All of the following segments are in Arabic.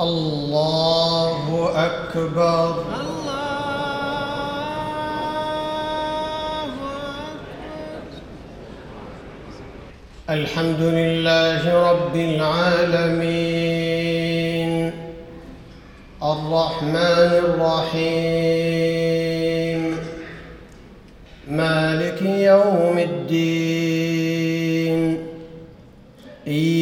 الله أكبر. الحمد لله رب العالمين. الرحمن الرحيم. مالك يوم الدين.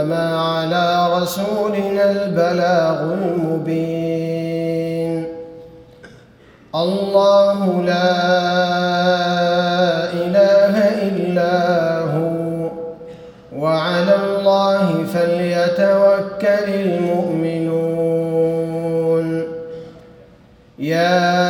فإنما على رسولنا البلاغ المبين. الله لا إله إلا هو وعلى الله فليتوكل المؤمنون. يا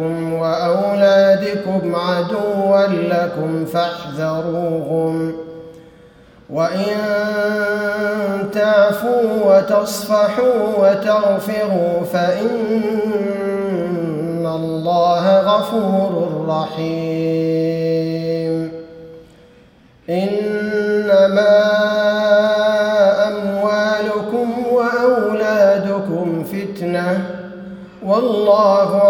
أزواجكم وأولادكم عدوا لكم فاحذروهم. وإن تعفوا وتصفحوا وتغفروا فإن الله غفور رحيم. إنما أموالكم وأولادكم فتنة. والله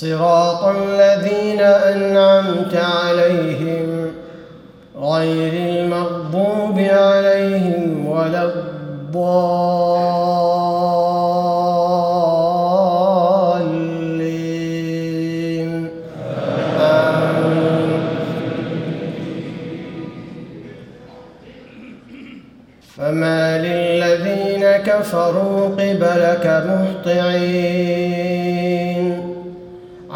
صراط الذين أنعمت عليهم غير المغضوب عليهم ولا الضالين. آمين. فما للذين كفروا قبلك مهطعين.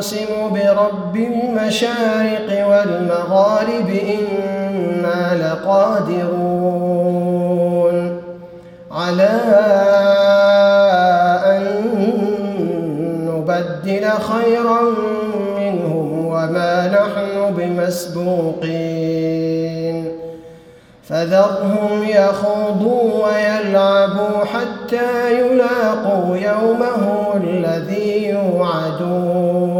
أقسم برب المشارق والمغارب إنا لقادرون على أن نبدل خيرا منهم وما نحن بمسبوقين فذرهم يخوضوا ويلعبوا حتى يلاقوا يومهم الذي يوعدون